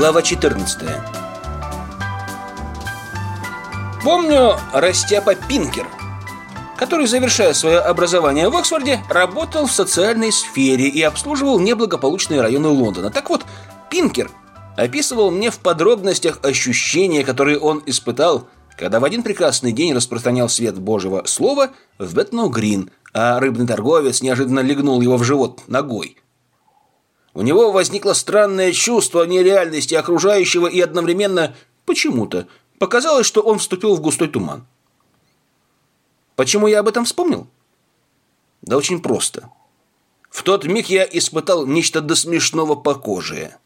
Глава 14 Помню Растяпа Пинкер, который, завершая свое образование в Оксфорде, работал в социальной сфере и обслуживал неблагополучные районы Лондона. Так вот, Пинкер описывал мне в подробностях ощущения, которые он испытал, когда в один прекрасный день распространял свет Божьего Слова в Бетно-Грин, а рыбный торговец неожиданно легнул его в живот ногой. У него возникло странное чувство нереальности окружающего и одновременно почему-то показалось, что он вступил в густой туман. Почему я об этом вспомнил? Да очень просто. В тот миг я испытал нечто до смешного похожее.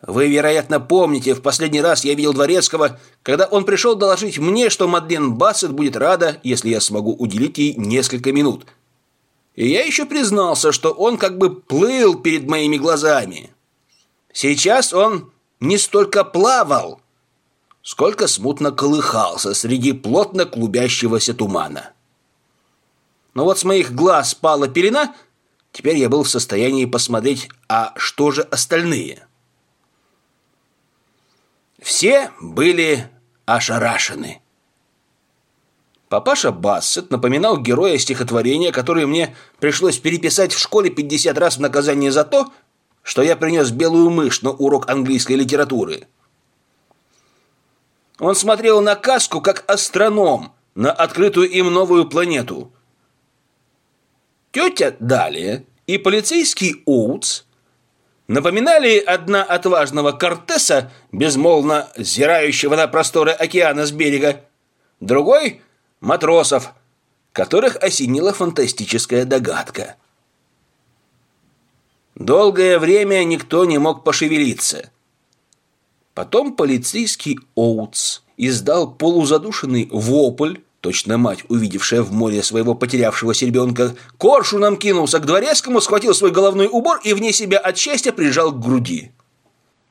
Вы, вероятно, помните, в последний раз я видел Дворецкого, когда он пришел доложить мне, что Мадлен Бассет будет рада, если я смогу уделить ей несколько минут – и я еще признался, что он как бы плыл перед моими глазами. Сейчас он не столько плавал, сколько смутно колыхался среди плотно клубящегося тумана. Но вот с моих глаз пала пелена, теперь я был в состоянии посмотреть, а что же остальные? Все были ошарашены. Папаша Бассет напоминал героя стихотворения, которое мне пришлось переписать в школе 50 раз в наказание за то, что я принес белую мышь на урок английской литературы. Он смотрел на каску, как астроном, на открытую им новую планету. Тетя Далия и полицейский Оутс напоминали одна отважного Кортеса, безмолвно зирающего на просторы океана с берега, другой — матросов, которых осенила фантастическая догадка. Долгое время никто не мог пошевелиться. Потом полицейский Оутс издал полузадушенный вопль, точно мать, увидевшая в море своего потерявшегося ребенка, коршуном кинулся к дворецкому, схватил свой головной убор и вне себя от счастья прижал к груди.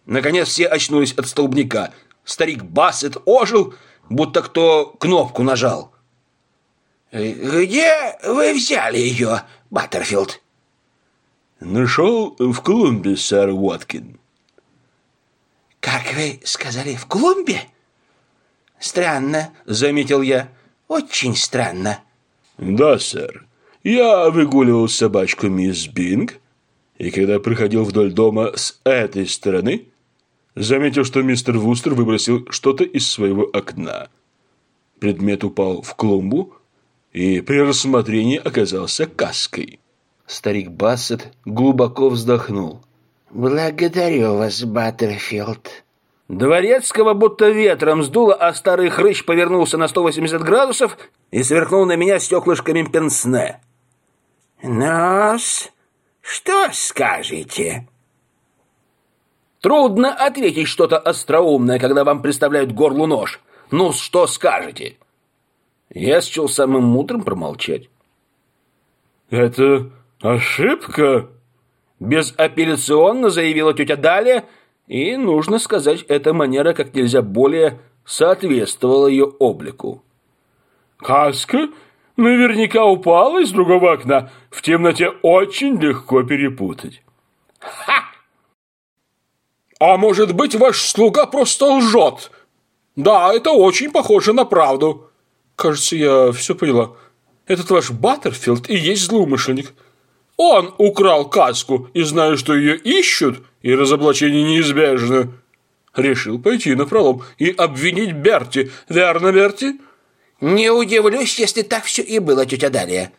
Наконец все очнулись от столбняка. Старик Бассет ожил, будто кто кнопку нажал. «Где вы взяли ее, Баттерфилд?» «Нашел в клумбе, сэр Уоткин». «Как вы сказали, в клумбе?» «Странно», — заметил я. «Очень странно». «Да, сэр. Я выгуливал собачку мисс Бинг, и когда проходил вдоль дома с этой стороны, заметил, что мистер Вустер выбросил что-то из своего окна. Предмет упал в клумбу, и при рассмотрении оказался каской. Старик Бассет глубоко вздохнул. «Благодарю вас, Баттерфилд». Дворецкого будто ветром сдуло, а старый хрыч повернулся на 180 градусов и сверкнул на меня стеклышками пенсне. «Нос, что скажете?» Трудно ответить что-то остроумное, когда вам представляют горлу нож. Ну, что скажете? Я счел самым мудрым промолчать. «Это ошибка?» Безапелляционно заявила тетя Далия, и, нужно сказать, эта манера как нельзя более соответствовала ее облику. «Каска наверняка упала из другого окна. В темноте очень легко перепутать». «Ха!» «А может быть, ваш слуга просто лжет? Да, это очень похоже на правду». Кажется, я все поняла. Этот ваш Баттерфилд и есть злоумышленник. Он украл каску, и зная, что ее ищут, и разоблачение неизбежно, решил пойти на пролом и обвинить Берти. Верно, Берти? Не удивлюсь, если так все и было, тетя Далия.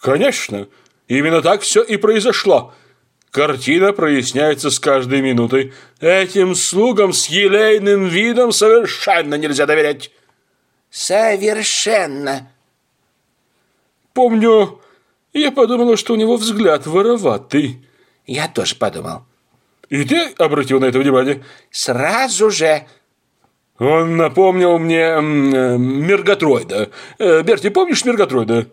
Конечно, именно так все и произошло. Картина проясняется с каждой минутой. Этим слугам с елейным видом совершенно нельзя доверять. Совершенно. Помню, я подумала, что у него взгляд вороватый. Я тоже подумал. И ты обратил на это внимание? Сразу же. Он напомнил мне э, Мерготроида. Э, Берти, помнишь Мерготроида?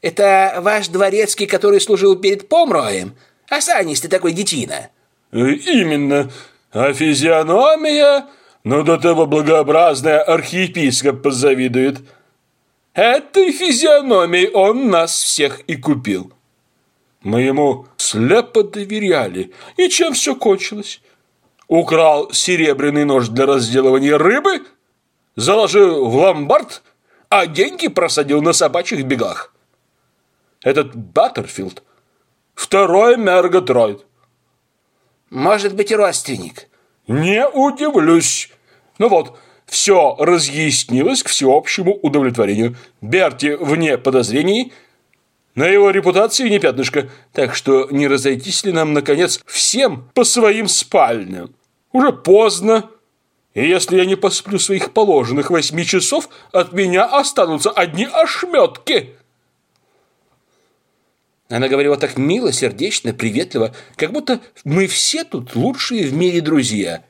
Это ваш дворецкий, который служил перед Помроем? Осанистый такой детина. Э, именно. А физиономия но до того благообразная архиепископ позавидует. Этой физиономией он нас всех и купил. Мы ему слепо доверяли. И чем все кончилось? Украл серебряный нож для разделывания рыбы, заложил в ломбард, а деньги просадил на собачьих бегах. Этот Баттерфилд – второй Мерготроид. Может быть, и родственник. Не удивлюсь. Ну вот, все разъяснилось к всеобщему удовлетворению. Берти вне подозрений, на его репутации не пятнышко, так что не разойтись ли нам, наконец, всем по своим спальням? Уже поздно, и если я не посплю своих положенных восьми часов, от меня останутся одни ошметки». Она говорила так мило, сердечно, приветливо, как будто мы все тут лучшие в мире друзья.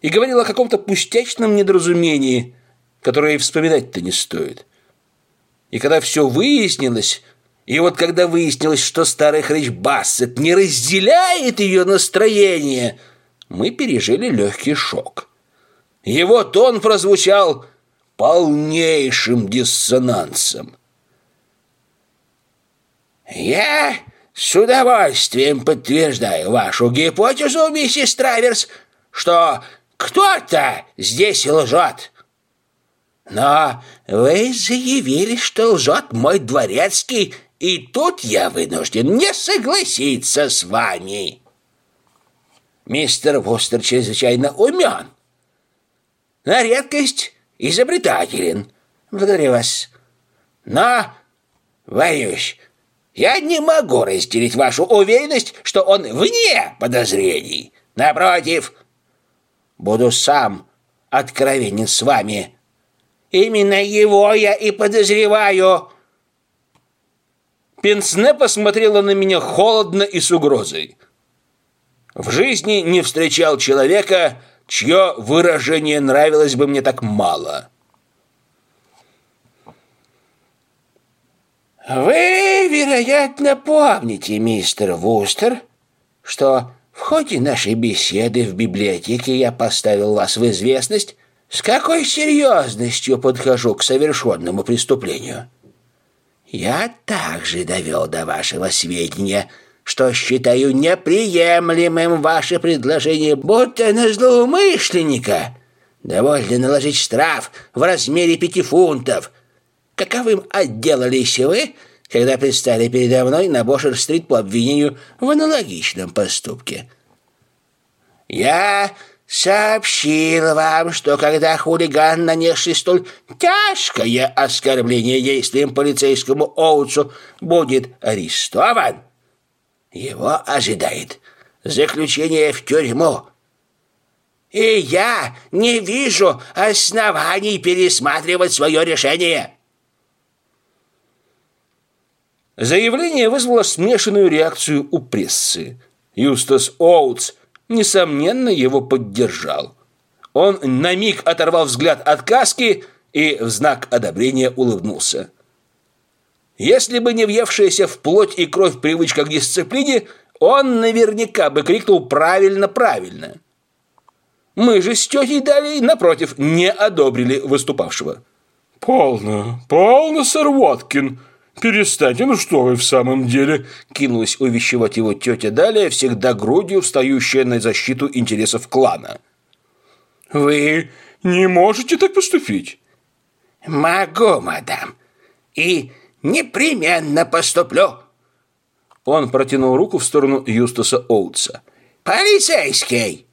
И говорила о каком-то пустячном недоразумении, которое и вспоминать-то не стоит. И когда все выяснилось, и вот когда выяснилось, что старый хрыч Бассет не разделяет ее настроение, мы пережили легкий шок. Его тон прозвучал полнейшим диссонансом. «Я с удовольствием подтверждаю вашу гипотезу, миссис Траверс, что кто-то здесь лжет. Но вы заявили, что лжет мой дворецкий, и тут я вынужден не согласиться с вами. Мистер Вустер чрезвычайно умен. На редкость изобретателен. Благодарю вас. Но, боюсь, я не могу разделить вашу уверенность, что он вне подозрений. Напротив, буду сам откровенен с вами. Именно его я и подозреваю. Пенсне посмотрела на меня холодно и с угрозой. В жизни не встречал человека, чье выражение нравилось бы мне так мало. Вы, вероятно, помните, мистер Вустер, что в ходе нашей беседы в библиотеке я поставил вас в известность, с какой серьезностью подхожу к совершенному преступлению. Я также довел до вашего сведения, что считаю неприемлемым ваше предложение, будто на злоумышленника. Довольно наложить штраф в размере пяти фунтов – каковым отделались вы, когда предстали передо мной на Бошер-стрит по обвинению в аналогичном поступке. Я сообщил вам, что когда хулиган, нанесший столь тяжкое оскорбление действием полицейскому Оуцу, будет арестован, его ожидает заключение в тюрьму. И я не вижу оснований пересматривать свое решение. Заявление вызвало смешанную реакцию у прессы. Юстас Оутс, несомненно, его поддержал. Он на миг оторвал взгляд от каски и в знак одобрения улыбнулся. Если бы не въевшаяся в плоть и кровь привычка к дисциплине, он наверняка бы крикнул «правильно, правильно». Мы же с тетей Далей, напротив, не одобрили выступавшего. «Полно, полно, сэр Уоткин!» «Перестаньте, ну что вы в самом деле?» Кинулась увещевать его тетя Далия, всегда грудью встающая на защиту интересов клана. «Вы не можете так поступить?» «Могу, мадам, и непременно поступлю». Он протянул руку в сторону Юстаса Оутса. «Полицейский!»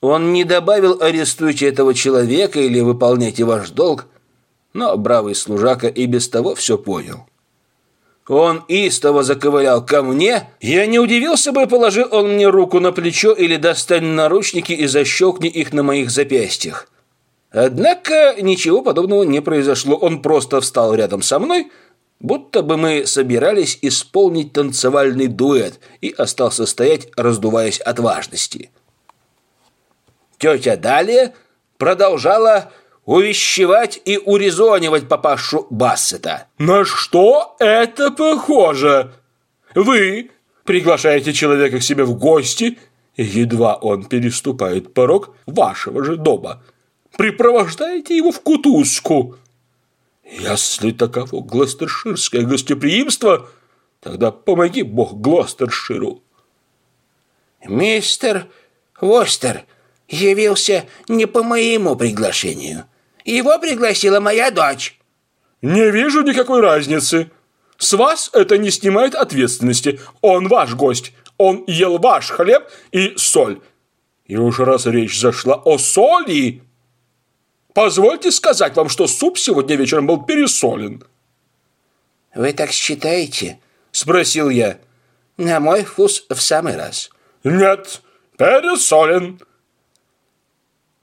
Он не добавил «арестуйте этого человека» или «выполняйте ваш долг», но бравый служака и без того все понял. Он истово заковылял ко мне. Я не удивился бы, положил он мне руку на плечо или достань наручники и защелкни их на моих запястьях. Однако ничего подобного не произошло. Он просто встал рядом со мной, будто бы мы собирались исполнить танцевальный дуэт и остался стоять, раздуваясь от важности. Тетя Далия продолжала увещевать и урезонивать папашу Бассета. «На что это похоже? Вы приглашаете человека к себе в гости, едва он переступает порог вашего же дома, припровождаете его в кутузку. Если таково гластерширское гостеприимство, Тогда помоги бог Глостерширу. Мистер Востер явился не по моему приглашению. Его пригласила моя дочь. Не вижу никакой разницы. С вас это не снимает ответственности. Он ваш гость. Он ел ваш хлеб и соль. И уж раз речь зашла о соли, позвольте сказать вам, что суп сегодня вечером был пересолен. Вы так считаете? Спросил я. На мой вкус в самый раз. Нет, пересолен.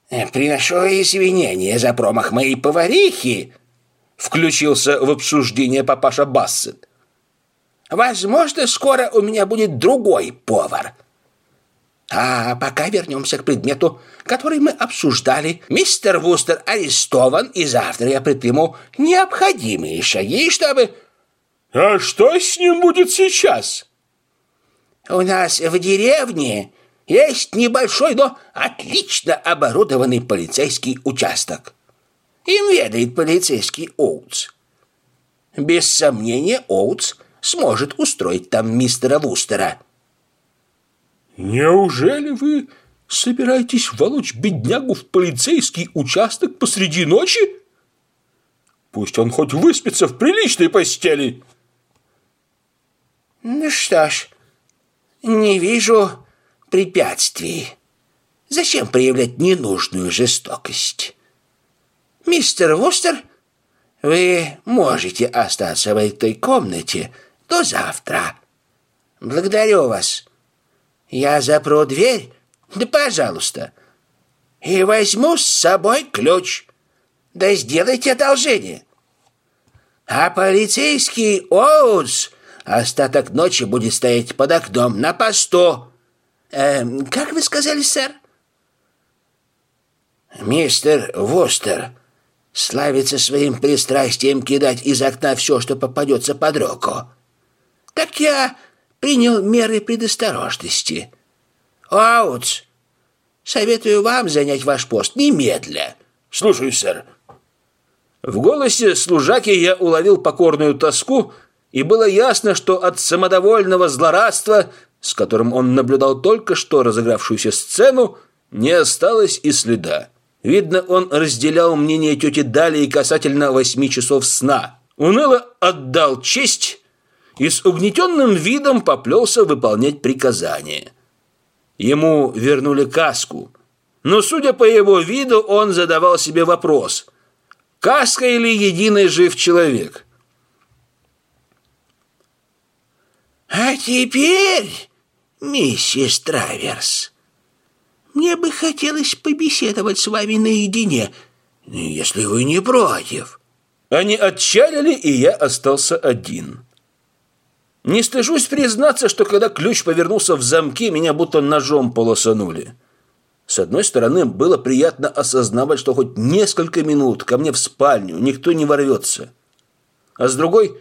Приношу извинения за промах моей поварихи, включился в обсуждение папаша Бассет. Возможно, скоро у меня будет другой повар. А пока вернемся к предмету, который мы обсуждали. Мистер Вустер арестован, и завтра я предприму необходимые шаги, чтобы... А что с ним будет сейчас? У нас в деревне есть небольшой, но отлично оборудованный полицейский участок. Им ведает полицейский Оутс. Без сомнения, Оутс сможет устроить там мистера Вустера. Неужели вы собираетесь волочь беднягу в полицейский участок посреди ночи? Пусть он хоть выспится в приличной постели. Ну что ж, не вижу препятствий. Зачем проявлять ненужную жестокость? «Мистер Вустер, вы можете остаться в этой комнате до завтра. Благодарю вас. Я запру дверь, да пожалуйста, и возьму с собой ключ. Да сделайте одолжение. А полицейский Оутс остаток ночи будет стоять под окном на посту. Э, как вы сказали, сэр?» «Мистер Вустер», славится своим пристрастием кидать из окна все, что попадется под руку. Так я принял меры предосторожности. Аутс, советую вам занять ваш пост немедля. Слушаю, сэр. В голосе служаки я уловил покорную тоску, и было ясно, что от самодовольного злорадства, с которым он наблюдал только что разыгравшуюся сцену, не осталось и следа. Видно, он разделял мнение тети Далии касательно восьми часов сна. Уныло отдал честь и с угнетенным видом поплелся выполнять приказание. Ему вернули каску, но, судя по его виду, он задавал себе вопрос, каска или единый жив человек? «А теперь, миссис Траверс...» Мне бы хотелось побеседовать с вами наедине, если вы не против». Они отчалили, и я остался один. Не стыжусь признаться, что когда ключ повернулся в замке, меня будто ножом полосанули. С одной стороны, было приятно осознавать, что хоть несколько минут ко мне в спальню никто не ворвется. А с другой,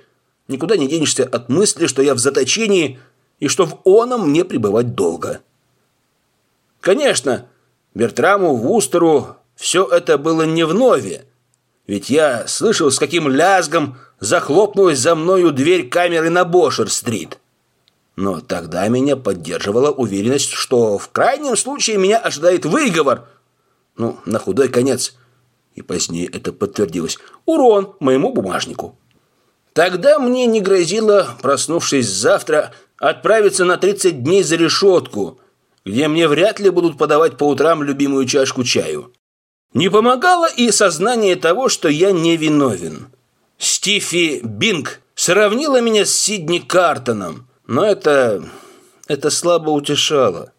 никуда не денешься от мысли, что я в заточении и что в оном мне пребывать долго. Конечно, Бертраму, Вустеру все это было не вновь, ведь я слышал, с каким лязгом захлопнулась за мною дверь камеры на Бошер-стрит. Но тогда меня поддерживала уверенность, что в крайнем случае меня ожидает выговор. Ну, на худой конец. И позднее это подтвердилось. Урон моему бумажнику. Тогда мне не грозило, проснувшись завтра, отправиться на 30 дней за решетку – где мне вряд ли будут подавать по утрам любимую чашку чаю. Не помогало и сознание того, что я не виновен. Стифи Бинг сравнила меня с Сидни Картоном, но это... это слабо утешало.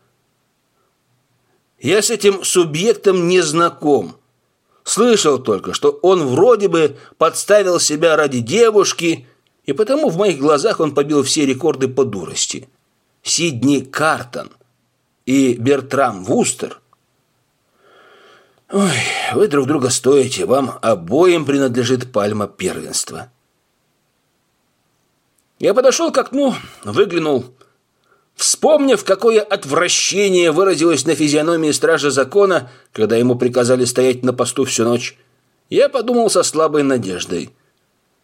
Я с этим субъектом не знаком. Слышал только, что он вроде бы подставил себя ради девушки, и потому в моих глазах он побил все рекорды по дурости. Сидни Картон и Бертрам Вустер. Ой, вы друг друга стоите, вам обоим принадлежит пальма первенства. Я подошел к окну, выглянул. Вспомнив, какое отвращение выразилось на физиономии стража закона, когда ему приказали стоять на посту всю ночь, я подумал со слабой надеждой.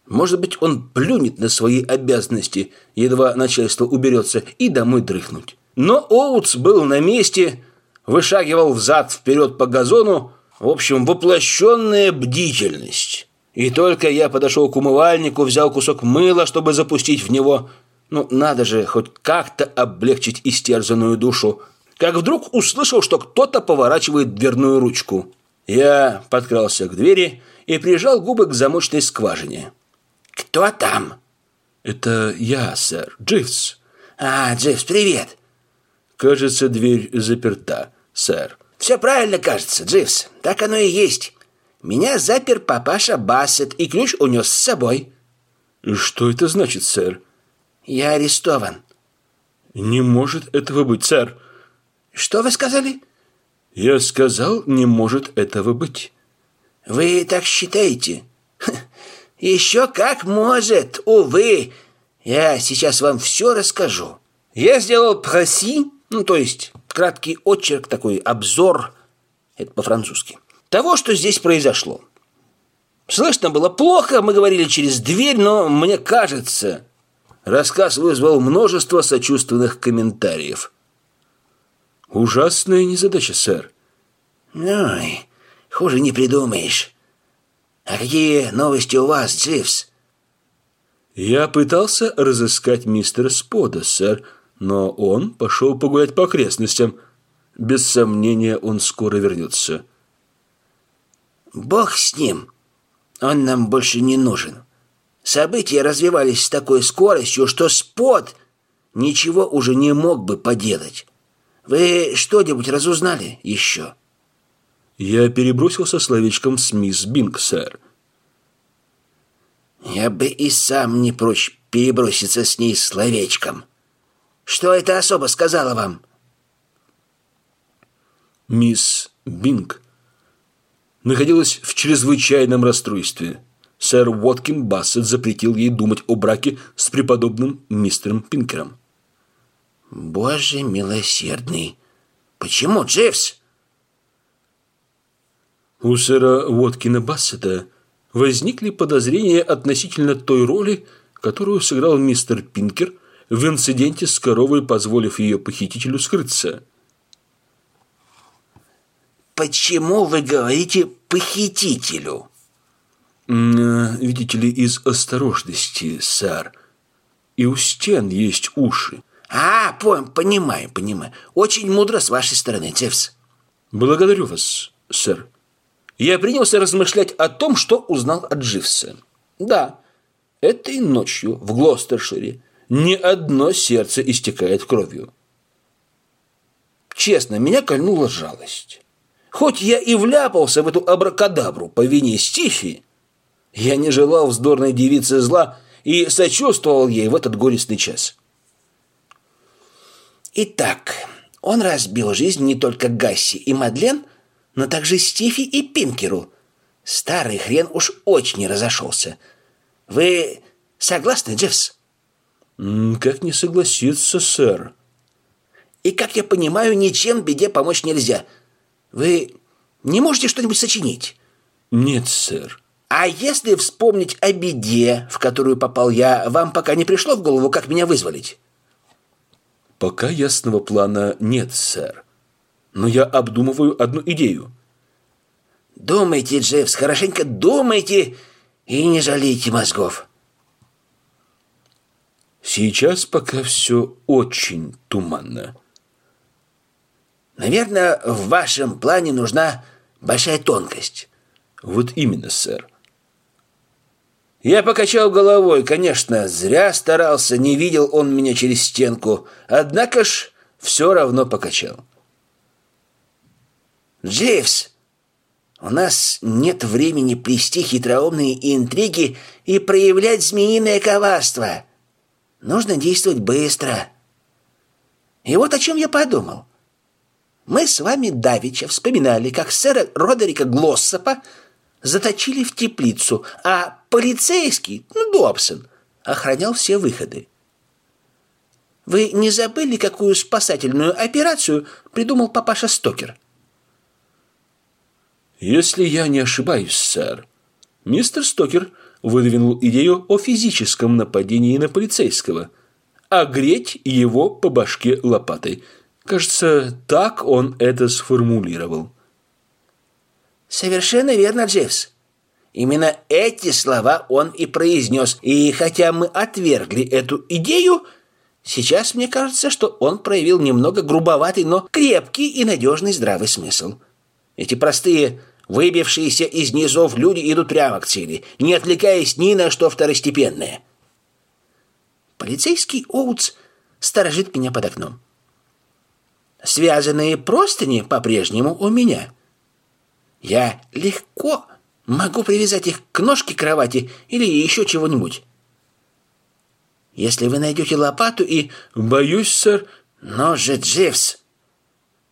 Может быть, он плюнет на свои обязанности, едва начальство уберется, и домой дрыхнуть. Но Оутс был на месте, вышагивал взад-вперед по газону, в общем, воплощенная бдительность. И только я подошел к умывальнику, взял кусок мыла, чтобы запустить в него. Ну, надо же хоть как-то облегчить истерзанную душу. Как вдруг услышал, что кто-то поворачивает дверную ручку. Я подкрался к двери и прижал губы к замочной скважине. «Кто там?» «Это я, сэр, Дживс». «А, Дживс, привет». «Кажется, дверь заперта, сэр». «Все правильно кажется, Дживс. Так оно и есть. Меня запер папаша Бассет и ключ унес с собой». «Что это значит, сэр?» «Я арестован». «Не может этого быть, сэр». «Что вы сказали?» «Я сказал, не может этого быть». «Вы так считаете?» «Еще как может, увы. Я сейчас вам все расскажу. Я сделал проси, ну, то есть краткий очерк, такой обзор, это по-французски, того, что здесь произошло. Слышно было плохо, мы говорили через дверь, но мне кажется, рассказ вызвал множество сочувственных комментариев. Ужасная незадача, сэр. Ой, хуже не придумаешь. А какие новости у вас, Дживс? Я пытался разыскать мистера Спода, сэр, но он пошел погулять по окрестностям. Без сомнения, он скоро вернется. Бог с ним. Он нам больше не нужен. События развивались с такой скоростью, что Спод ничего уже не мог бы поделать. Вы что-нибудь разузнали еще?» Я перебросился словечком с мисс Бинг, сэр. Я бы и сам не прочь переброситься с ней словечком. Что это особо сказала вам? Мисс Бинг находилась в чрезвычайном расстройстве. Сэр Уоткин Бассет запретил ей думать о браке с преподобным мистером Пинкером. «Боже милосердный! Почему, Дживс?» У сэра Уоткина Бассета возникли подозрения относительно той роли, которую сыграл мистер Пинкер в инциденте с коровой, позволив ее похитителю скрыться. «Почему вы говорите «похитителю»?» «Видите ли, из осторожности, сэр. И у стен есть уши». «А, понимаю, понимаю. Очень мудро с вашей стороны, Джеффс». «Благодарю вас, сэр» я принялся размышлять о том, что узнал от Дживса. Да, этой ночью в Глостершире ни одно сердце истекает кровью. Честно, меня кольнула жалость. Хоть я и вляпался в эту абракадабру по вине Стифи, я не желал вздорной девице зла и сочувствовал ей в этот горестный час. Итак, он разбил жизнь не только Гасси и Мадлен – но также Стифи и Пинкеру. Старый хрен уж очень разошелся. Вы согласны, Джеффс? Как не согласиться, сэр? И, как я понимаю, ничем беде помочь нельзя. Вы не можете что-нибудь сочинить? Нет, сэр. А если вспомнить о беде, в которую попал я, вам пока не пришло в голову, как меня вызволить? Пока ясного плана нет, сэр но я обдумываю одну идею. Думайте, Джеффс, хорошенько думайте и не жалейте мозгов. Сейчас пока все очень туманно. Наверное, в вашем плане нужна большая тонкость. Вот именно, сэр. Я покачал головой, конечно, зря старался, не видел он меня через стенку, однако ж все равно покачал. «Дживс, у нас нет времени плести хитроумные интриги и проявлять змеиное коварство. Нужно действовать быстро». И вот о чем я подумал. Мы с вами давеча вспоминали, как сэра Родерика Глоссопа заточили в теплицу, а полицейский, ну, Добсон, охранял все выходы. Вы не забыли, какую спасательную операцию придумал папаша Стокер? Если я не ошибаюсь, сэр, мистер Стокер выдвинул идею о физическом нападении на полицейского. Огреть его по башке лопатой. Кажется, так он это сформулировал. Совершенно верно, Дживс. Именно эти слова он и произнес. И хотя мы отвергли эту идею, сейчас мне кажется, что он проявил немного грубоватый, но крепкий и надежный здравый смысл. Эти простые, выбившиеся из низов люди идут прямо к цели, не отвлекаясь ни на что второстепенное. Полицейский Оутс сторожит меня под окном. Связанные простыни по-прежнему у меня. Я легко Могу привязать их к ножке кровати или еще чего-нибудь. Если вы найдете лопату и... Боюсь, сэр... Но же, Дживс,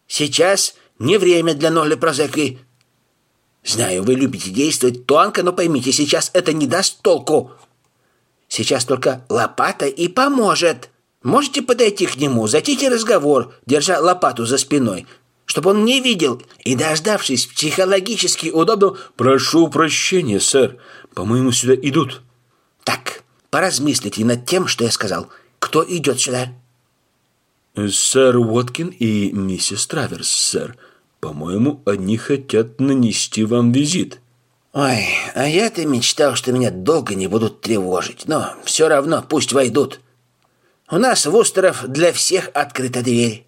сейчас не время для ноли прозеки. Знаю, вы любите действовать тонко, но поймите, сейчас это не даст толку. Сейчас только лопата и поможет. Можете подойти к нему, затейте разговор, держа лопату за спиной чтобы он не видел, и, дождавшись психологически удобно, «Прошу прощения, сэр, по-моему, сюда идут». «Так, поразмыслите над тем, что я сказал. Кто идет сюда?» «Сэр Уоткин и миссис Траверс, сэр. По-моему, они хотят нанести вам визит». «Ой, а я-то мечтал, что меня долго не будут тревожить, но все равно пусть войдут. У нас в Устеров для всех открыта дверь».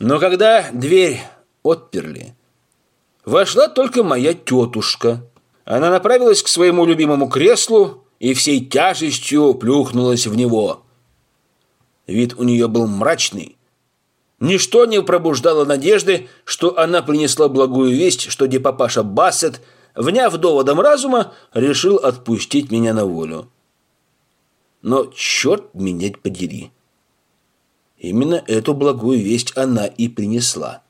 Но когда дверь отперли, вошла только моя тетушка. Она направилась к своему любимому креслу и всей тяжестью плюхнулась в него. Вид у нее был мрачный. Ничто не пробуждало надежды, что она принесла благую весть, что депапаша Бассет, вняв доводом разума, решил отпустить меня на волю. Но черт меня подери. Именно эту благую весть она и принесла.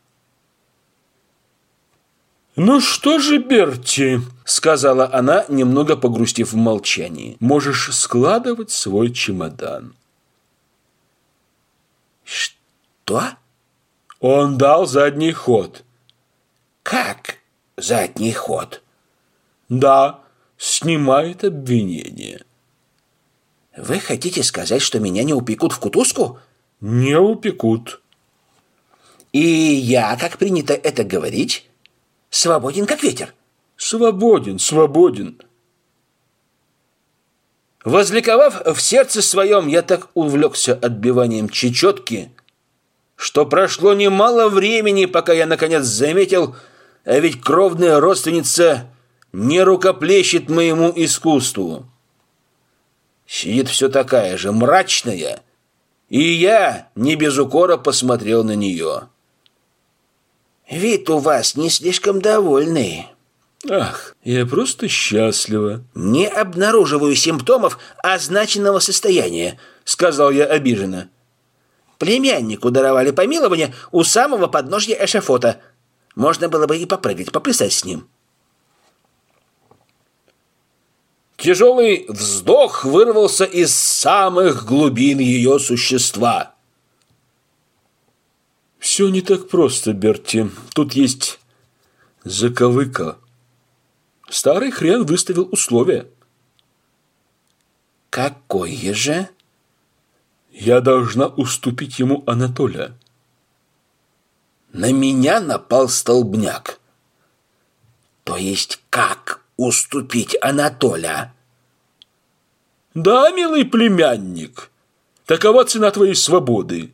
«Ну что же, Берти?» — сказала она, немного погрустив в молчании. «Можешь складывать свой чемодан». «Что?» Он дал задний ход. «Как задний ход?» «Да, снимает обвинение». «Вы хотите сказать, что меня не упекут в кутузку?» не упекут. И я, как принято это говорить, свободен как ветер. Свободен, свободен. Возликовав в сердце своем, я так увлекся отбиванием чечетки, что прошло немало времени, пока я наконец заметил, а ведь кровная родственница не рукоплещет моему искусству. Сидит все такая же мрачная, и я не без укора посмотрел на нее. «Вид у вас не слишком довольный». «Ах, я просто счастлива». «Не обнаруживаю симптомов означенного состояния», — сказал я обиженно. «Племяннику даровали помилование у самого подножья эшафота. Можно было бы и попрыгать, поплясать с ним». Тяжелый вздох вырвался из самых глубин ее существа. «Все не так просто, Берти. Тут есть заковыка. Старый хрен выставил условия». «Какое же?» «Я должна уступить ему Анатолия». «На меня напал столбняк». «То есть как уступить Анатоля. Да, милый племянник, такова цена твоей свободы.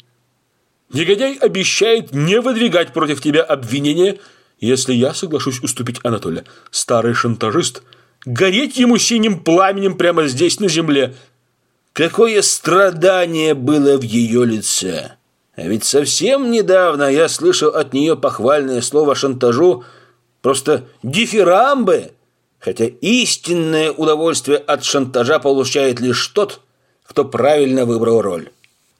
Негодяй обещает не выдвигать против тебя обвинения, если я соглашусь уступить Анатоля. Старый шантажист, гореть ему синим пламенем прямо здесь, на земле. Какое страдание было в ее лице! А ведь совсем недавно я слышал от нее похвальное слово шантажу, просто дифирамбы – хотя истинное удовольствие от шантажа получает лишь тот, кто правильно выбрал роль.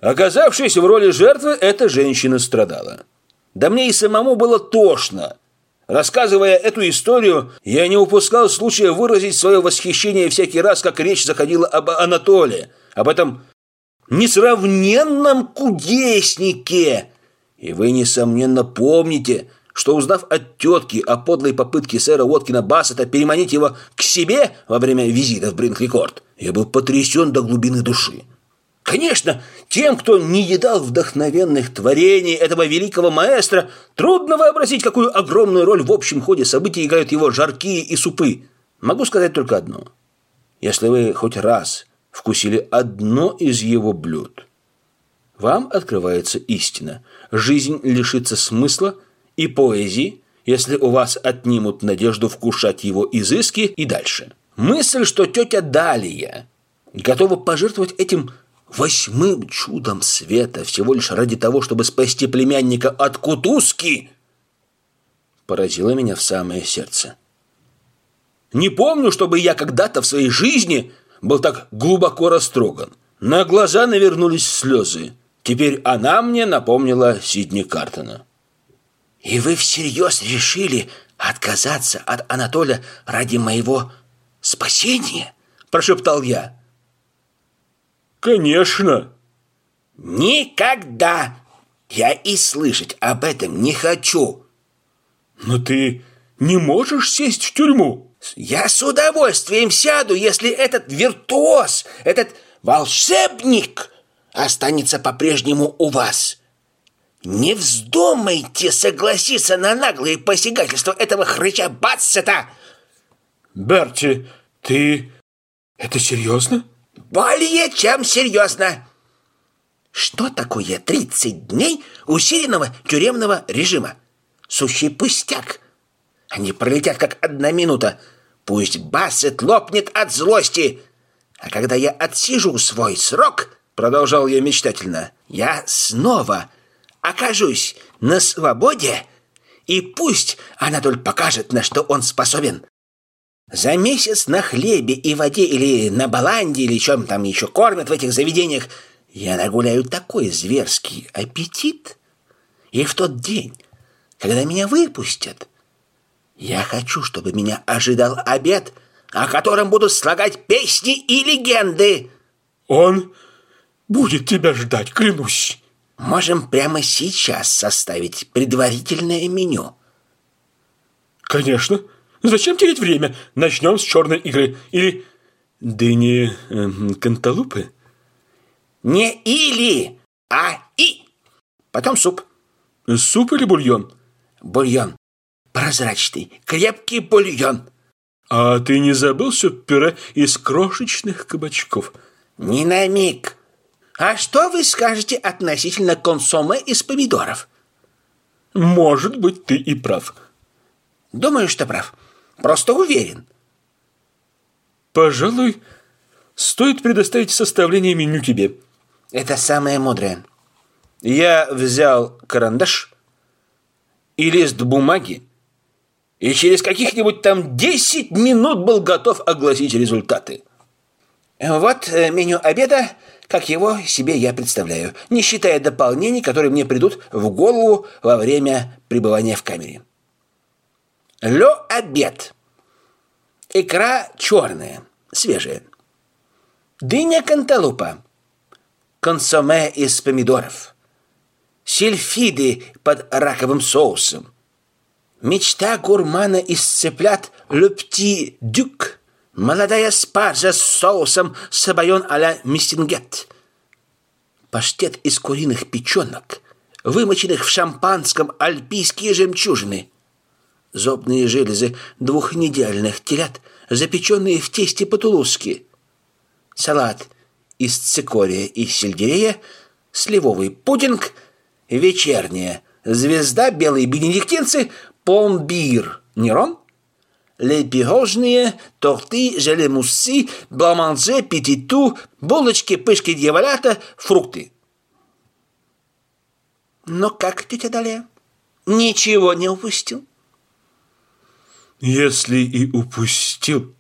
Оказавшись в роли жертвы, эта женщина страдала. Да мне и самому было тошно. Рассказывая эту историю, я не упускал случая выразить свое восхищение всякий раз, как речь заходила об Анатолии, об этом несравненном кудеснике. И вы, несомненно, помните, что, узнав от тетки о подлой попытке сэра Уоткина Бассета переманить его к себе во время визита в Бринкли-Корт, я был потрясен до глубины души. Конечно, тем, кто не едал вдохновенных творений этого великого маэстро, трудно вообразить, какую огромную роль в общем ходе событий играют его жаркие и супы. Могу сказать только одно. Если вы хоть раз вкусили одно из его блюд, вам открывается истина. Жизнь лишится смысла и поэзии, если у вас отнимут надежду вкушать его изыски и дальше. Мысль, что тетя Далия готова пожертвовать этим восьмым чудом света всего лишь ради того, чтобы спасти племянника от кутузки, поразила меня в самое сердце. Не помню, чтобы я когда-то в своей жизни был так глубоко растроган. На глаза навернулись слезы. Теперь она мне напомнила Сидни Картона. «И вы всерьез решили отказаться от Анатолия ради моего спасения?» – прошептал я. «Конечно!» «Никогда! Я и слышать об этом не хочу!» «Но ты не можешь сесть в тюрьму!» Я с удовольствием сяду, если этот виртуоз, этот волшебник останется по-прежнему у вас. Не вздумайте согласиться на наглые посягательства этого хрыча Батсета. Берти, ты это серьезно? Более чем серьезно. Что такое 30 дней усиленного тюремного режима? Сущий пустяк. Они пролетят как одна минута. Пусть Бассет лопнет от злости. А когда я отсижу свой срок, продолжал я мечтательно, я снова окажусь на свободе, и пусть Анатоль покажет, на что он способен. За месяц на хлебе и воде или на баланде, или чем там еще кормят в этих заведениях, я нагуляю такой зверский аппетит. И в тот день, когда меня выпустят, я хочу, чтобы меня ожидал обед, о котором буду слагать песни и легенды. Он будет тебя ждать, клянусь. Можем прямо сейчас составить предварительное меню. Конечно. Зачем терять время? Начнем с черной игры. Или дыни э, канталупы? Не или, а и. Потом суп. Суп или бульон? Бульон прозрачный, крепкий бульон. А ты не забыл все пюре из крошечных кабачков? Ни на миг. А что вы скажете относительно консоме из помидоров? Может быть, ты и прав. Думаю, что прав. Просто уверен. Пожалуй, стоит предоставить составление меню тебе. Это самое мудрое. Я взял карандаш и лист бумаги и через каких-нибудь там 10 минут был готов огласить результаты. Вот э, меню обеда, как его себе я представляю, не считая дополнений, которые мне придут в голову во время пребывания в камере. Лё обед. Икра черная, свежая. Дыня канталупа. Консоме из помидоров. Сельфиды под раковым соусом Мечта гурмана из цыплят «Le дюк», молодая спаржа с соусом сабайон а-ля мистингет, паштет из куриных печенок, вымоченных в шампанском альпийские жемчужины, зобные железы двухнедельных телят, запеченные в тесте по-тулузски, салат из цикория и сельдерея, сливовый пудинг, вечерняя звезда, белые бенедиктинцы – Помбир, Нерон? Les пирожные, торты, желе мусси, бламанже, петиту, булочки, пышки дьяволята, фрукты. Но как, тетя Далия? Ничего не упустил? Если и упустил,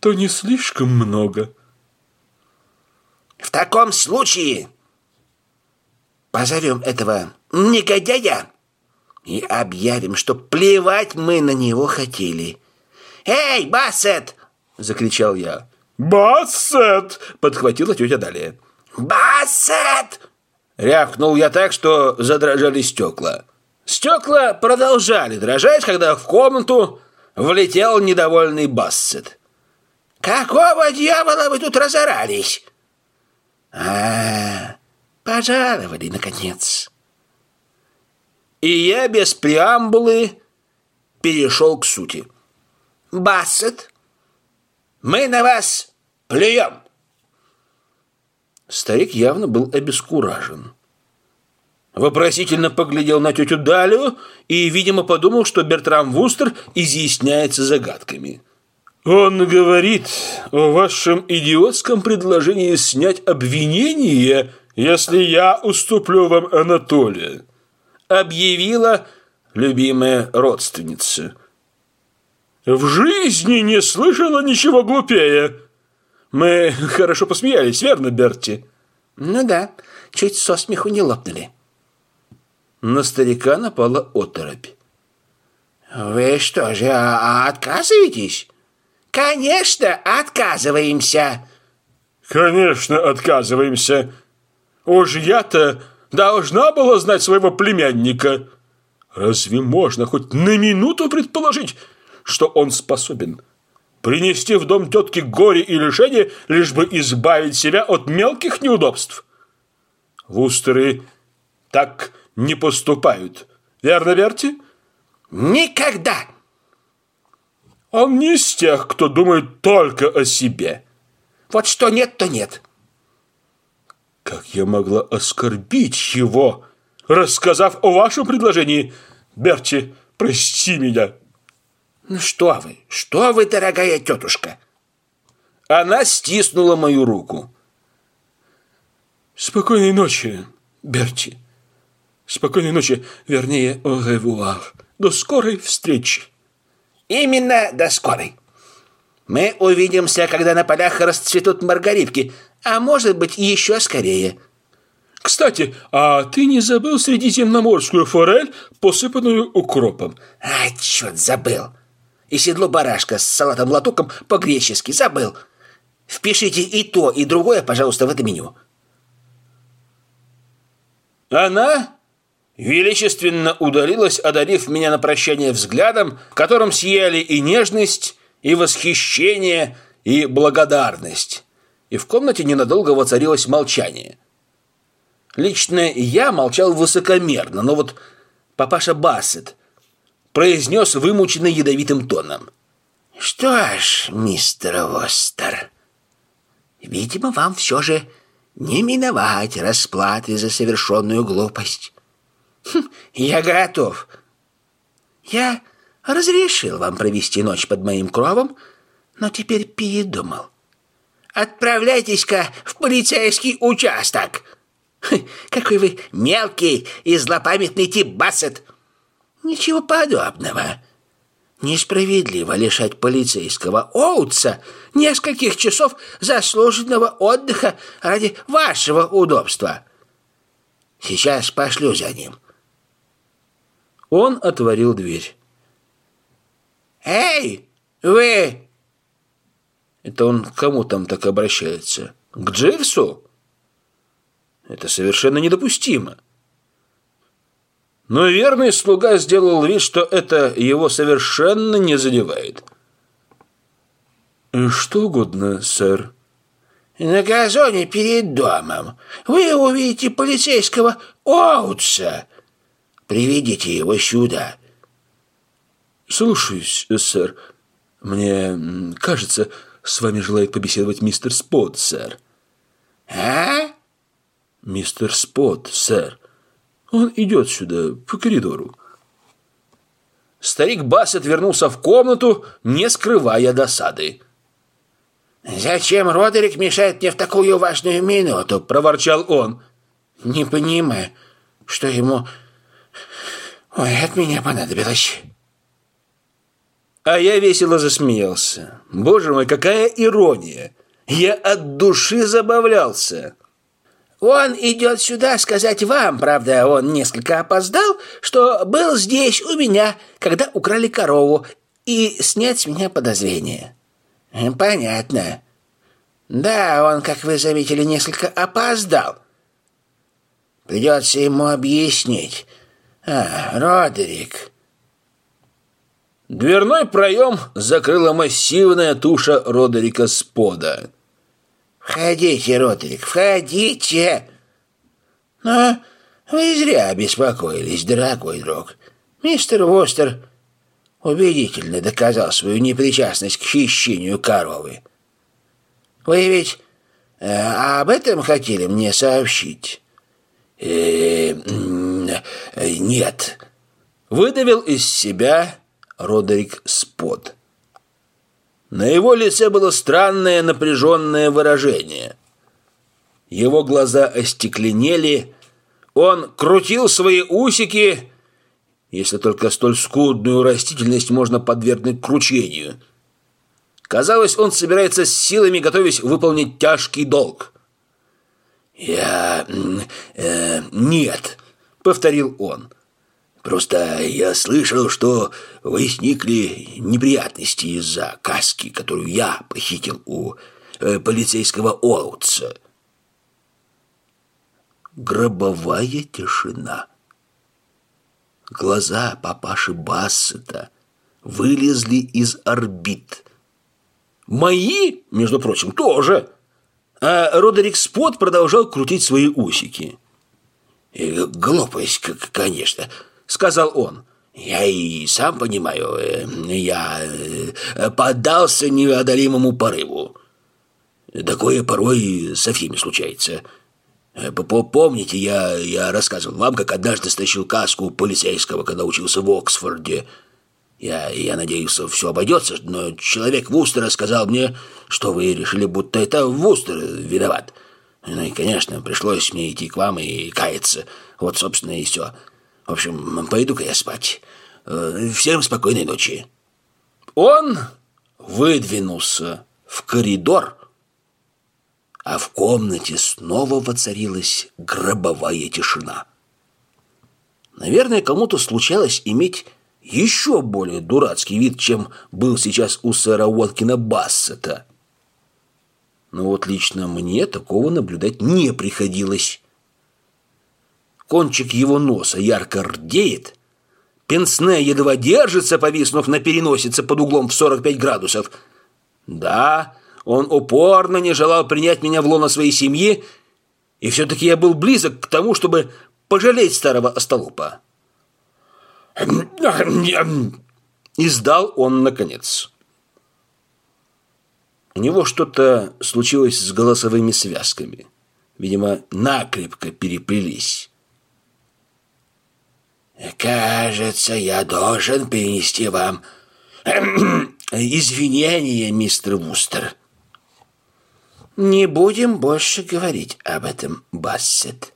то не слишком много. В таком случае позовем этого негодяя и объявим, что плевать мы на него хотели. «Эй, Бассет!» – закричал я. «Бассет!» – подхватила тетя Далия. «Бассет!» – рявкнул я так, что задрожали стекла. Стекла продолжали дрожать, когда в комнату влетел недовольный Бассет. «Какого дьявола вы тут разорались?» «А, пожаловали, наконец». И я без преамбулы перешел к сути. «Бассет, мы на вас плюем!» Старик явно был обескуражен. Вопросительно поглядел на тетю Далю и, видимо, подумал, что Бертрам Вустер изъясняется загадками. «Он говорит о вашем идиотском предложении снять обвинение, если я уступлю вам Анатолия», объявила любимая родственница. «В жизни не слышала ничего глупее!» Мы хорошо посмеялись, верно, Берти? Ну да, чуть со смеху не лопнули. На старика напала оторопь. Вы что же, а, а отказываетесь? Конечно, отказываемся. Конечно, отказываемся. Уж я-то должна была знать своего племянника. Разве можно хоть на минуту предположить, что он способен принести в дом тетки горе и лишение, лишь бы избавить себя от мелких неудобств. Вустеры так не поступают. Верно, Верти? Никогда! Он не из тех, кто думает только о себе. Вот что нет, то нет. Как я могла оскорбить его, рассказав о вашем предложении? Берти, прости меня. Ну что вы, что вы, дорогая тетушка? Она стиснула мою руку. Спокойной ночи, Берти. Спокойной ночи, вернее, revoir. До скорой встречи. Именно до скорой. Мы увидимся, когда на полях расцветут маргаритки, а может быть, еще скорее. Кстати, а ты не забыл средиземноморскую форель, посыпанную укропом? А, черт, забыл и седло барашка с салатом-латуком по-гречески. Забыл. Впишите и то, и другое, пожалуйста, в это меню. Она величественно удалилась, одарив меня на прощание взглядом, в котором сияли и нежность, и восхищение, и благодарность. И в комнате ненадолго воцарилось молчание. Лично я молчал высокомерно, но вот папаша Бассет произнес вымученный ядовитым тоном. «Что ж, мистер Востер, видимо, вам все же не миновать расплаты за совершенную глупость. Хм, я готов. Я разрешил вам провести ночь под моим кровом, но теперь передумал. Отправляйтесь-ка в полицейский участок. Хм, какой вы мелкий и злопамятный тип Бассет!» Ничего подобного. Несправедливо лишать полицейского Оутса нескольких часов заслуженного отдыха ради вашего удобства. Сейчас пошлю за ним. Он отворил дверь. «Эй, вы!» Это он к кому там так обращается? К Дживсу? Это совершенно недопустимо. Но верный слуга сделал вид, что это его совершенно не задевает. «Что угодно, сэр». «На газоне перед домом вы увидите полицейского Оутса. Приведите его сюда». «Слушаюсь, сэр. Мне кажется, с вами желает побеседовать мистер Спот, сэр». «А?» «Мистер Спот, сэр. Он идет сюда, по коридору. Старик Бассет вернулся в комнату, не скрывая досады. «Зачем Родерик мешает мне в такую важную минуту?» – проворчал он. «Не понимаю, что ему... Ой, от меня понадобилось». А я весело засмеялся. Боже мой, какая ирония! Я от души забавлялся. Он идет сюда сказать вам, правда, он несколько опоздал, что был здесь у меня, когда украли корову, и снять с меня подозрение. Понятно. Да, он, как вы заметили, несколько опоздал. Придется ему объяснить. А, Родерик. Дверной проем закрыла массивная туша Родерика Спода. Входите, Родерик, входите. Но вы зря беспокоились, дорогой друг. Мистер Востер убедительно доказал свою непричастность к хищению коровы. Вы ведь э, об этом хотели мне сообщить? Э, э, нет. Выдавил из себя Родерик Спот. На его лице было странное напряженное выражение. Его глаза остекленели, он крутил свои усики, если только столь скудную растительность можно подвергнуть кручению. Казалось, он собирается с силами, готовясь выполнить тяжкий долг. «Я... Э, нет», — повторил он. «Просто я слышал, что возникли неприятности из-за каски, которую я похитил у э, полицейского Оутса». Гробовая тишина. Глаза папаши Бассета вылезли из орбит. Мои, между прочим, тоже. А Родерик Спот продолжал крутить свои усики. «Э, «Глупость, конечно», — сказал он. «Я и сам понимаю, э, я э, поддался неодолимому порыву. Такое порой со всеми случается». Помните, я, я рассказывал вам, как однажды стащил каску полицейского, когда учился в Оксфорде. Я, я надеялся, все обойдется, но человек Вустера сказал мне, что вы решили, будто это Вустер виноват. Ну и, конечно, пришлось мне идти к вам и каяться. Вот, собственно, и все. В общем, пойду-ка я спать. Э, всем спокойной ночи. Он выдвинулся в коридор, а в комнате снова воцарилась гробовая тишина. Наверное, кому-то случалось иметь еще более дурацкий вид, чем был сейчас у сэра Уоткина Бассета. Но вот лично мне такого наблюдать не приходилось. Кончик его носа ярко рдеет, пенсне едва держится, повиснув на переносице под углом в 45 градусов. Да, он упорно не желал принять меня в лоно своей семьи, и все-таки я был близок к тому, чтобы пожалеть старого остолопа. Издал он наконец. У него что-то случилось с голосовыми связками. Видимо, накрепко переплелись. «Кажется, я должен перенести вам извинения, мистер Вустер», не будем больше говорить об этом, Бассет.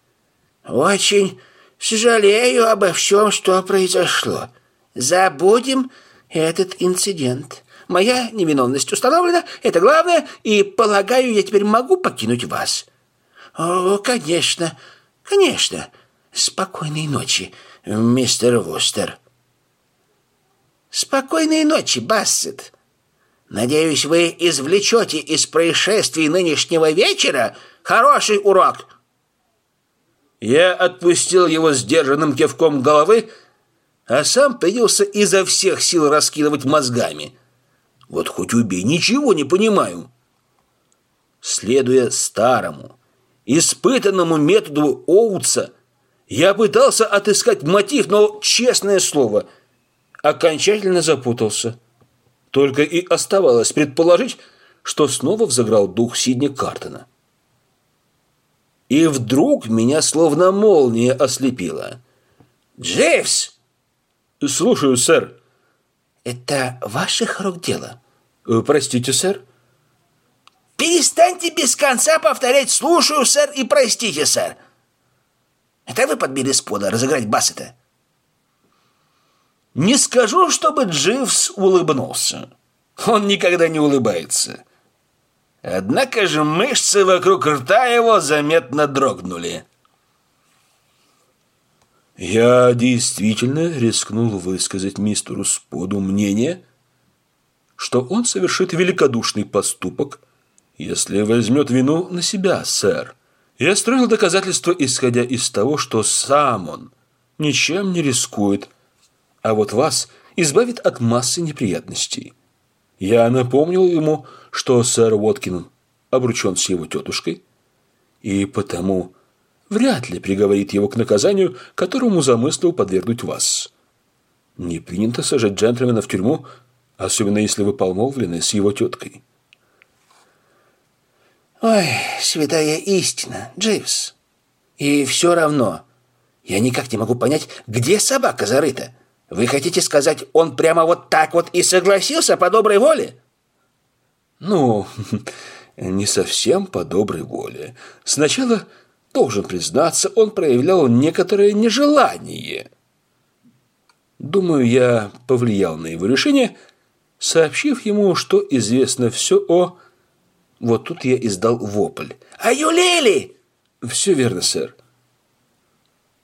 Очень сожалею обо всем, что произошло. Забудем этот инцидент. Моя невиновность установлена, это главное, и, полагаю, я теперь могу покинуть вас. О, конечно, конечно. Спокойной ночи, мистер Вустер. Спокойной ночи, Бассет. Надеюсь, вы извлечете из происшествий нынешнего вечера хороший урок. Я отпустил его сдержанным кивком головы, а сам принялся изо всех сил раскидывать мозгами. Вот хоть убей, ничего не понимаю. Следуя старому, испытанному методу Оутса, я пытался отыскать мотив, но, честное слово, окончательно запутался. Только и оставалось предположить, что снова взыграл дух Сидни Картона. И вдруг меня словно молния ослепила. «Джейвс!» «Слушаю, сэр». «Это ваших рук дело?» «Э, «Простите, сэр». «Перестаньте без конца повторять «слушаю, сэр» и «простите, сэр». Это вы подбили спода разыграть Бассета?» Не скажу, чтобы Дживс улыбнулся. Он никогда не улыбается. Однако же мышцы вокруг рта его заметно дрогнули. Я действительно рискнул высказать мистеру Споду мнение, что он совершит великодушный поступок, если возьмет вину на себя, сэр. Я строил доказательства, исходя из того, что сам он ничем не рискует, а вот вас избавит от массы неприятностей. Я напомнил ему, что сэр Уоткин обручен с его тетушкой, и потому вряд ли приговорит его к наказанию, которому замыслил подвергнуть вас. Не принято сажать джентльмена в тюрьму, особенно если вы помолвлены с его теткой. Ой, святая истина, Дживс. И все равно, я никак не могу понять, где собака зарыта. Вы хотите сказать, он прямо вот так вот и согласился по доброй воле? Ну, не совсем по доброй воле. Сначала, должен признаться, он проявлял некоторое нежелание. Думаю, я повлиял на его решение, сообщив ему, что известно все о... Вот тут я издал вопль. «А Юлели!» «Все верно, сэр».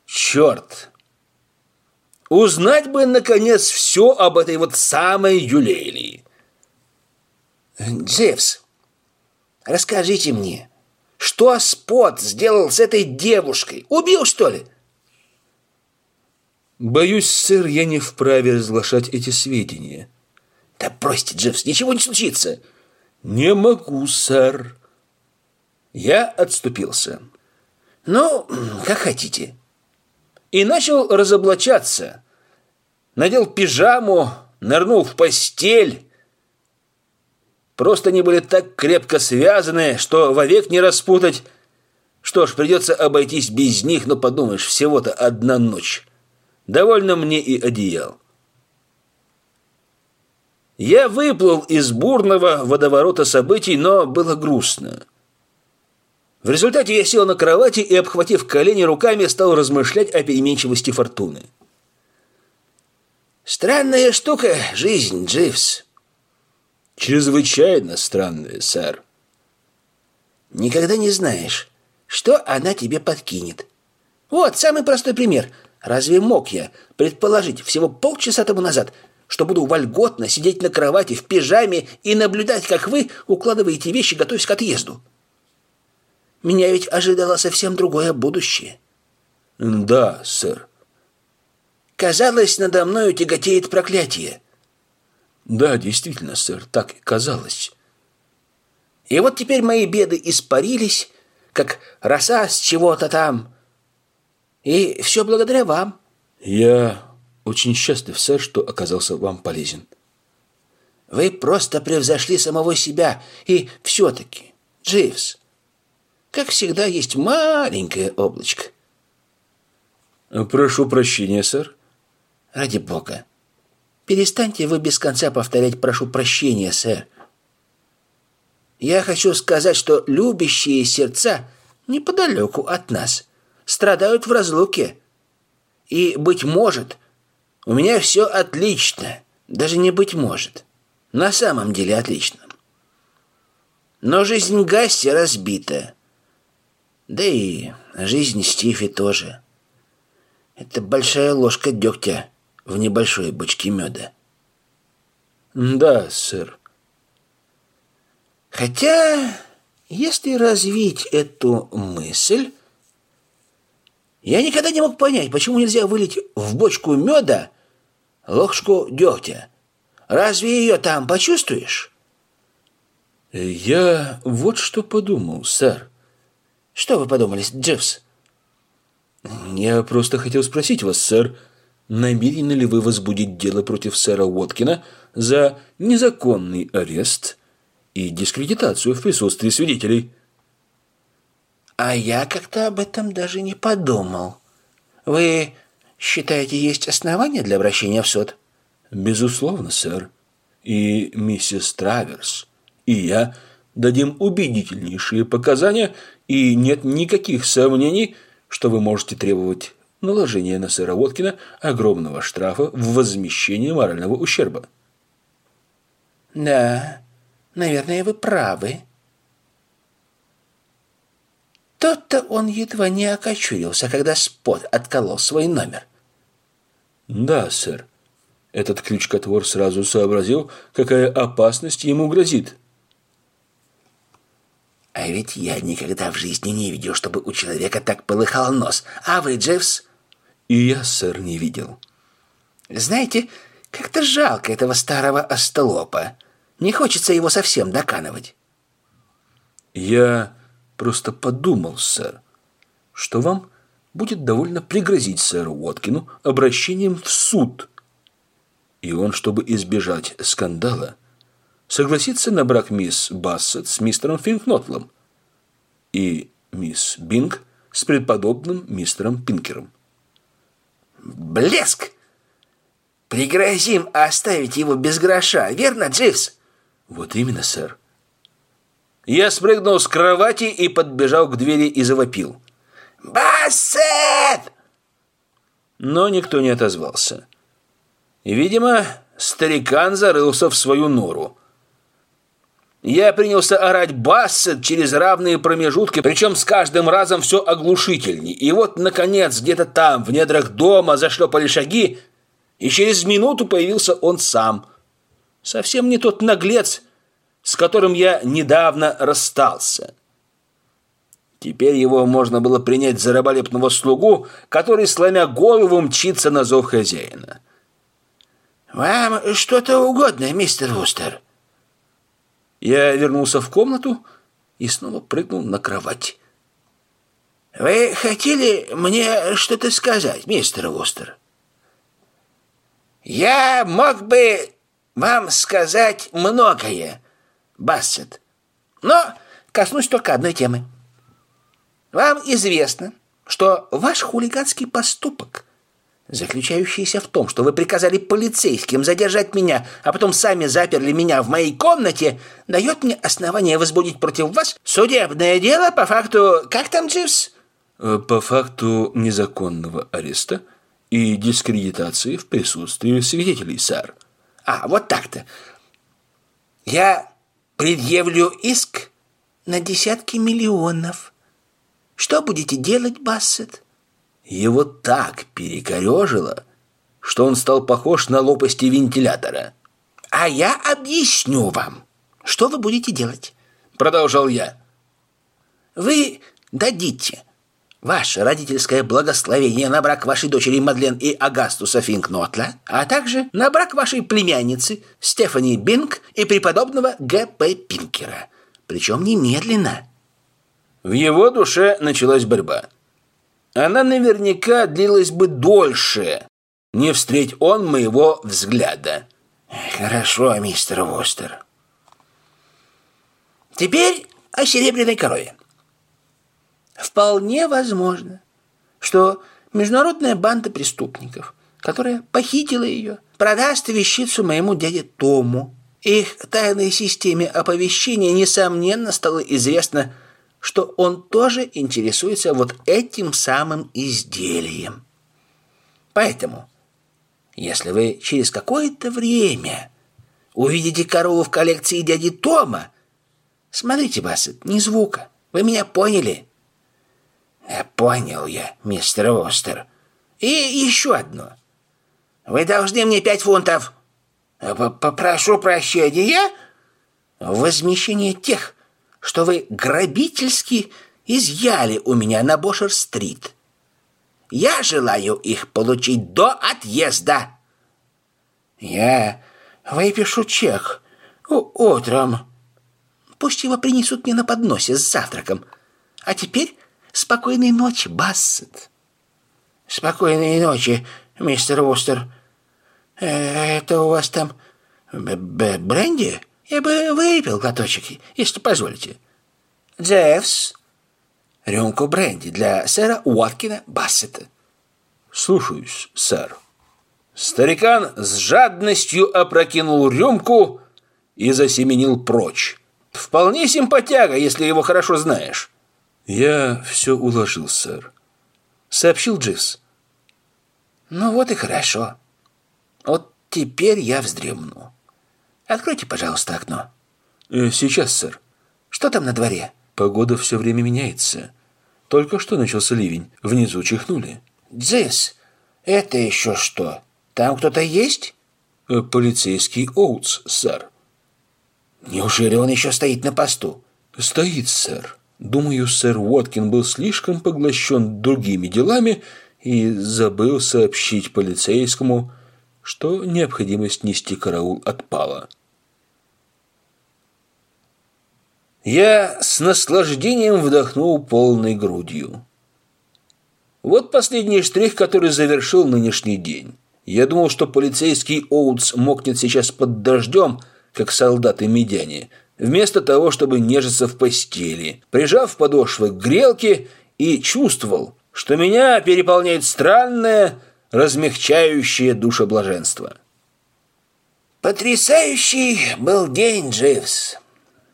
«Черт! Узнать бы, наконец, все об этой вот самой Юлелии!» «Дживс, расскажите мне, что Спот сделал с этой девушкой? Убил, что ли?» «Боюсь, сэр, я не вправе разглашать эти сведения». «Да бросьте, Дживс, ничего не случится!» «Не могу, сэр». Я отступился. «Ну, как хотите». И начал разоблачаться. Надел пижаму, нырнул в постель. Просто они были так крепко связаны, что вовек не распутать. Что ж, придется обойтись без них, но подумаешь, всего-то одна ночь. Довольно мне и одеял. Я выплыл из бурного водоворота событий, но было грустно. В результате я сел на кровати и, обхватив колени руками, стал размышлять о переменчивости фортуны. Странная штука жизнь, Дживс. Чрезвычайно странная, сэр. Никогда не знаешь, что она тебе подкинет. Вот самый простой пример. Разве мог я предположить всего полчаса тому назад, что буду вольготно сидеть на кровати в пижаме и наблюдать, как вы укладываете вещи, готовясь к отъезду. Меня ведь ожидало совсем другое будущее. Да, сэр. Казалось, надо мною тяготеет проклятие. Да, действительно, сэр, так и казалось. И вот теперь мои беды испарились, как роса с чего-то там. И все благодаря вам. Я очень счастлив, сэр, что оказался вам полезен. Вы просто превзошли самого себя. И все-таки, Дживс, как всегда, есть маленькое облачко. Прошу прощения, сэр. Ради бога. Перестаньте вы без конца повторять «прошу прощения, сэр». Я хочу сказать, что любящие сердца неподалеку от нас страдают в разлуке. И, быть может, у меня все отлично. Даже не быть может. На самом деле отлично. Но жизнь Гасси разбита. Да и жизнь Стифи тоже. Это большая ложка дегтя в небольшой бочке меда. Да, сэр. Хотя, если развить эту мысль, я никогда не мог понять, почему нельзя вылить в бочку меда ложку дегтя. Разве ее там почувствуешь? Я вот что подумал, сэр. Что вы подумали, Дживс? Я просто хотел спросить вас, сэр, намерены ли вы возбудить дело против сэра Уоткина за незаконный арест и дискредитацию в присутствии свидетелей? А я как-то об этом даже не подумал. Вы Считаете, есть основания для обращения в суд? Безусловно, сэр. И миссис Траверс, и я дадим убедительнейшие показания, и нет никаких сомнений, что вы можете требовать наложения на сэра Уоткина огромного штрафа в возмещении морального ущерба. Да, наверное, вы правы. Тот-то он едва не окочурился, когда Спот отколол свой номер. Да, сэр. Этот ключкотвор сразу сообразил, какая опасность ему грозит. А ведь я никогда в жизни не видел, чтобы у человека так полыхал нос. А вы, Дживс? И я, сэр, не видел. Знаете, как-то жалко этого старого остолопа. Не хочется его совсем доканывать. Я просто подумал, сэр, что вам будет довольно пригрозить сэру Уоткину обращением в суд. И он, чтобы избежать скандала, согласится на брак мисс Бассет с мистером Финкнотлом и мисс Бинг с предподобным мистером Пинкером. Блеск! Пригрозим оставить его без гроша, верно, Дживс? Вот именно, сэр. Я спрыгнул с кровати и подбежал к двери и завопил. «Бассет!» Но никто не отозвался. Видимо, старикан зарылся в свою нору. Я принялся орать бассет через равные промежутки, причем с каждым разом все оглушительней. И вот, наконец, где-то там, в недрах дома, зашлепали шаги, и через минуту появился он сам. Совсем не тот наглец, с которым я недавно расстался. Теперь его можно было принять за раболепного слугу, который, сломя голову, мчится на зов хозяина. «Вам что-то угодно, мистер Вустер?» Я вернулся в комнату и снова прыгнул на кровать. «Вы хотели мне что-то сказать, мистер Вустер?» «Я мог бы вам сказать многое, Бассет, но коснусь только одной темы. Вам известно, что ваш хулиганский поступок заключающийся в том, что вы приказали полицейским задержать меня, а потом сами заперли меня в моей комнате, дает мне основание возбудить против вас судебное дело по факту... Как там, Дживс? Э, по факту незаконного ареста и дискредитации в присутствии свидетелей, сэр. А, вот так-то. Я предъявлю иск на десятки миллионов. Что будете делать, Бассет? Его так перекорежило, что он стал похож на лопасти вентилятора. «А я объясню вам, что вы будете делать», — продолжал я. «Вы дадите ваше родительское благословение на брак вашей дочери Мадлен и Агастуса Финкнотла, а также на брак вашей племянницы Стефани Бинг и преподобного Г.П. Пинкера, причем немедленно». В его душе началась борьба — она наверняка длилась бы дольше, не встреть он моего взгляда. Хорошо, мистер Востер. Теперь о серебряной корове. Вполне возможно, что международная банда преступников, которая похитила ее, продаст вещицу моему дяде Тому. Их тайной системе оповещения, несомненно, стало известно, что он тоже интересуется вот этим самым изделием. Поэтому, если вы через какое-то время увидите корову в коллекции дяди Тома, смотрите, Бассет, ни звука. Вы меня поняли? Я понял я, мистер Остер. И еще одно. Вы должны мне пять фунтов. Попрошу прощения. Возмещение тех, что вы грабительски изъяли у меня на Бошер-стрит. Я желаю их получить до отъезда. Я выпишу чек утром. Пусть его принесут мне на подносе с завтраком. А теперь спокойной ночи, Бассет. Спокойной ночи, мистер Вустер. Э, это у вас там бренди? Я бы выпил глоточек, если позволите. Джеффс, рюмку бренди для сэра Уоткина Бассета. Слушаюсь, сэр. Старикан с жадностью опрокинул рюмку и засеменил прочь. Вполне симпатяга, если его хорошо знаешь. Я все уложил, сэр. Сообщил Дживс. Ну вот и хорошо. Вот теперь я вздремну. Откройте, пожалуйста, окно. Э, сейчас, сэр. Что там на дворе? Погода все время меняется. Только что начался ливень. Внизу чихнули. Дзис, это еще что? Там кто-то есть? Э, полицейский Оутс, сэр. Неужели он еще стоит на посту? Стоит, сэр. Думаю, сэр Уоткин был слишком поглощен другими делами и забыл сообщить полицейскому, что необходимость нести караул отпала. Я с наслаждением вдохнул полной грудью. Вот последний штрих, который завершил нынешний день. Я думал, что полицейский Оутс мокнет сейчас под дождем, как солдаты-медяне, вместо того, чтобы нежиться в постели, прижав подошвы к грелке и чувствовал, что меня переполняет странное, размягчающее душеблаженство. Потрясающий был день, Дживс.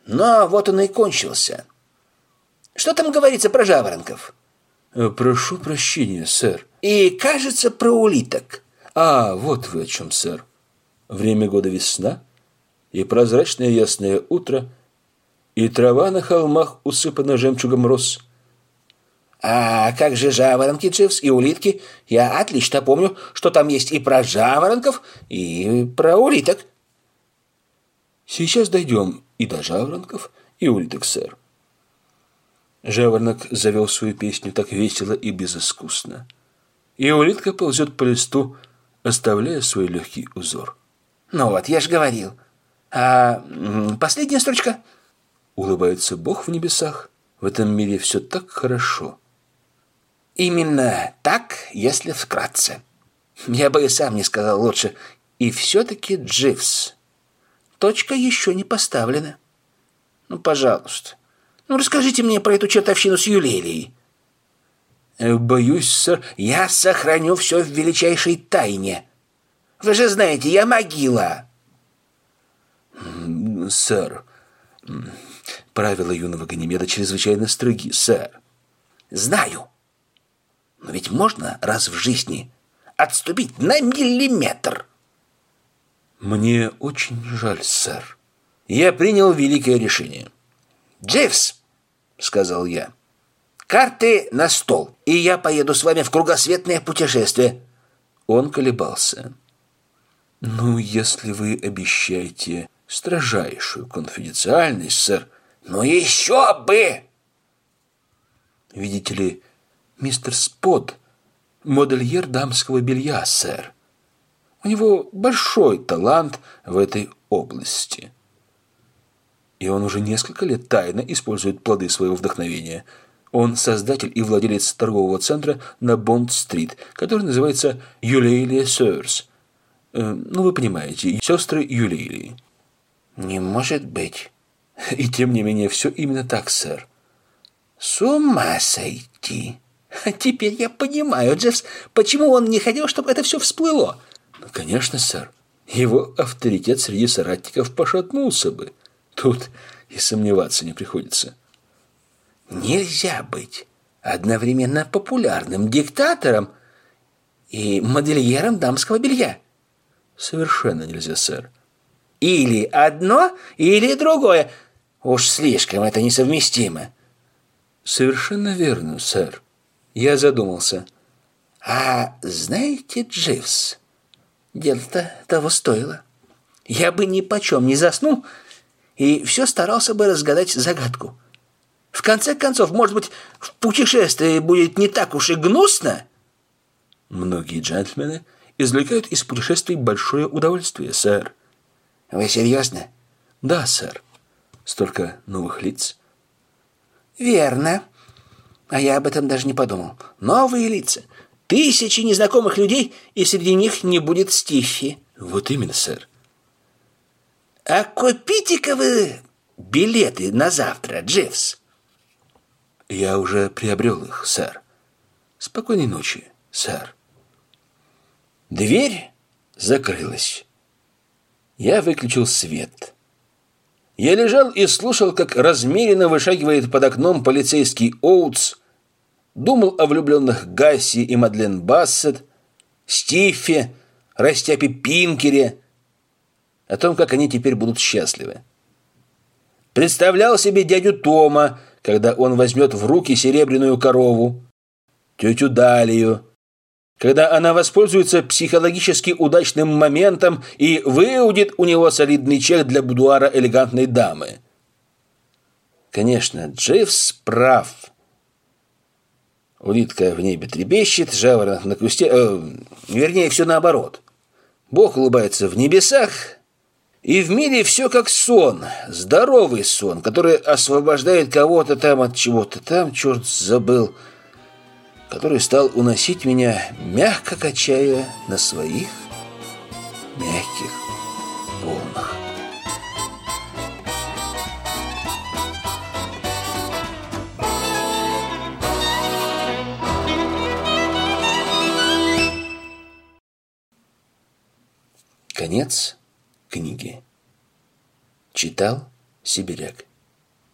Но вот он и кончился. Что там говорится про жаворонков? Э, прошу прощения, сэр. И, кажется, про улиток. А, вот вы о чем, сэр. Время года весна, и прозрачное ясное утро, и трава на холмах усыпана жемчугом роз. А как же жаворонки, Дживс, и улитки? Я отлично помню, что там есть и про жаворонков, и про улиток. Сейчас дойдем и до жаворонков, и улиток, сэр. Жаворонок завел свою песню так весело и безыскусно. И улитка ползет по листу, оставляя свой легкий узор. Ну вот, я же говорил. А последняя строчка? Улыбается Бог в небесах. В этом мире все так хорошо. Именно так, если вкратце. Я бы и сам не сказал лучше. И все-таки Дживс. Точка еще не поставлена. Ну, пожалуйста. Ну, расскажите мне про эту чертовщину с Юлелией. Э, боюсь, сэр, я сохраню все в величайшей тайне. Вы же знаете, я могила. Сэр, правила юного Ганимеда чрезвычайно строги, сэр. Знаю. Но ведь можно раз в жизни отступить на миллиметр. Мне очень жаль, сэр. Я принял великое решение. «Дживс», — сказал я, — «карты на стол, и я поеду с вами в кругосветное путешествие». Он колебался. «Ну, если вы обещаете строжайшую конфиденциальность, сэр...» «Ну еще бы!» «Видите ли, мистер Спот — модельер дамского белья, сэр. У него большой талант в этой области» и он уже несколько лет тайно использует плоды своего вдохновения. Он создатель и владелец торгового центра на Бонд-стрит, который называется Юлейлия Сёрс. Э, ну, вы понимаете, сестры Юлейлии. Не может быть. И тем не менее, все именно так, сэр. С ума сойти. Теперь я понимаю, Джеффс, почему он не хотел, чтобы это все всплыло. Конечно, сэр. Его авторитет среди соратников пошатнулся бы. Тут и сомневаться не приходится. Нельзя быть одновременно популярным диктатором и модельером дамского белья. Совершенно нельзя, сэр. Или одно, или другое. Уж слишком это несовместимо. Совершенно верно, сэр. Я задумался. А знаете, Дживс, дело-то того стоило. Я бы ни почем не заснул, и все старался бы разгадать загадку. В конце концов, может быть, в путешествии будет не так уж и гнусно? Многие джентльмены извлекают из путешествий большое удовольствие, сэр. Вы серьезно? Да, сэр. Столько новых лиц. Верно. А я об этом даже не подумал. Новые лица. Тысячи незнакомых людей, и среди них не будет Стиффи. Вот именно, сэр. А купите-ка вы билеты на завтра, Дживс. Я уже приобрел их, сэр. Спокойной ночи, сэр. Дверь закрылась. Я выключил свет. Я лежал и слушал, как размеренно вышагивает под окном полицейский Оутс, думал о влюбленных Гасси и Мадлен Бассет, Стифе, Растяпе Пинкере, о том, как они теперь будут счастливы. Представлял себе дядю Тома, когда он возьмет в руки серебряную корову, тетю Далию, когда она воспользуется психологически удачным моментом и выудит у него солидный чек для будуара элегантной дамы. Конечно, Джейвс прав. Улитка в небе трепещет, жаворонок на кусте... Э, вернее, все наоборот. Бог улыбается в небесах, и в мире все как сон, здоровый сон, который освобождает кого-то там от чего-то там, черт забыл, который стал уносить меня, мягко качая на своих мягких волнах. Конец книги. Читал Сибиряк.